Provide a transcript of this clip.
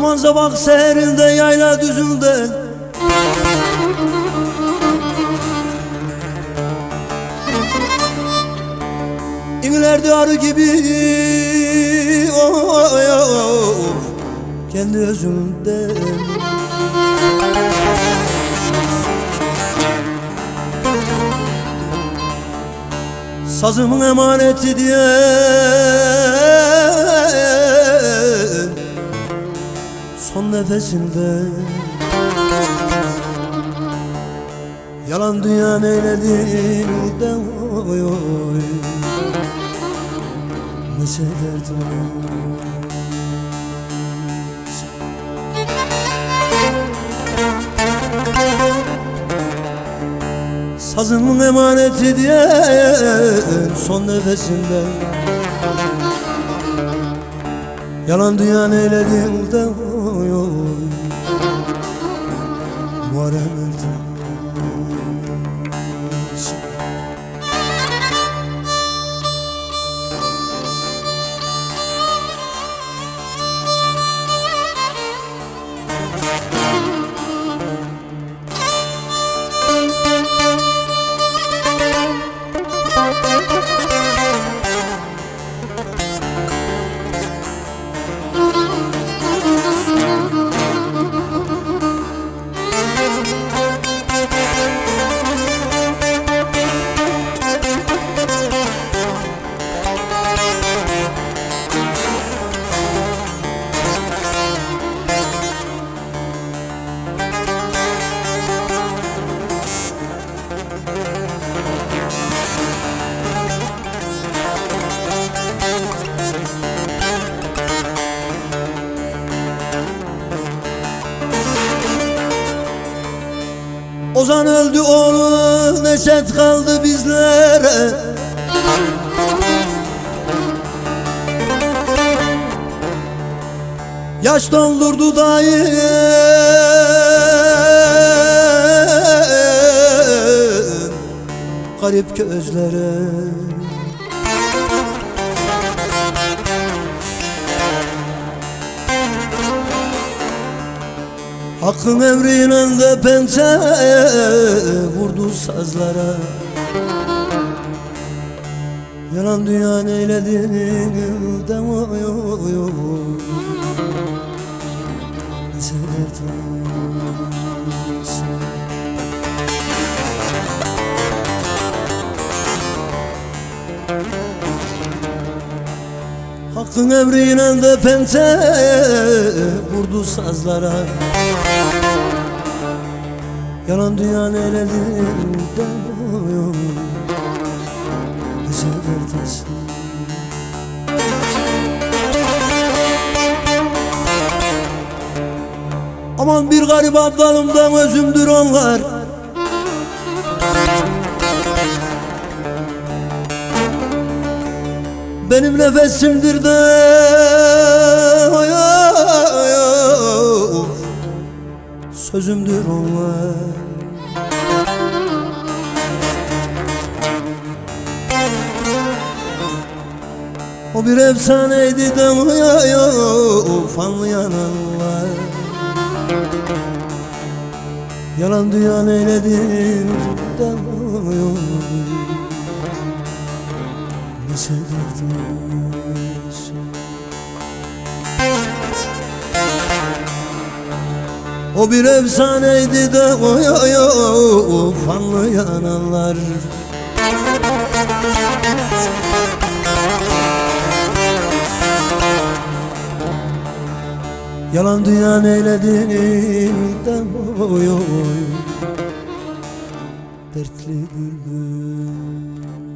Aman sabah seherinde yayla düzünde İnlerdi arı gibi of Kendi özümden Sazımın emaneti diye Son nefesinde. Yalan dünya neyledin de oy oy. Ne derdin Sazımın emaneti diye son nefesinde Yalan dünya neyledi de oy oy Muharrem Erdoğan Ozan öldü oğlu Neşet kaldı bizlere. Yaş doldurdu dayı. Garip gözlere Hakkın emriyle de pençe vurdu sazlara. Yalan dünya neyledin de oy oy oy Hakkın emriyle de pençe vurdu sazlara. Yalan dünya neylerinden oy Bize derdesin Aman bir garip abdalımdan özümdür onlar Benim nefesimdir de. Oy, oy, Sözümdür onlar. O bir efsaneydi de Fanlayan Allah Yalan dünya neyledin de sevdirdin O bir efsaneydi de oy oy oy fanlı yananlar Yalan dünya neyledin de oy oy Dertli bülbül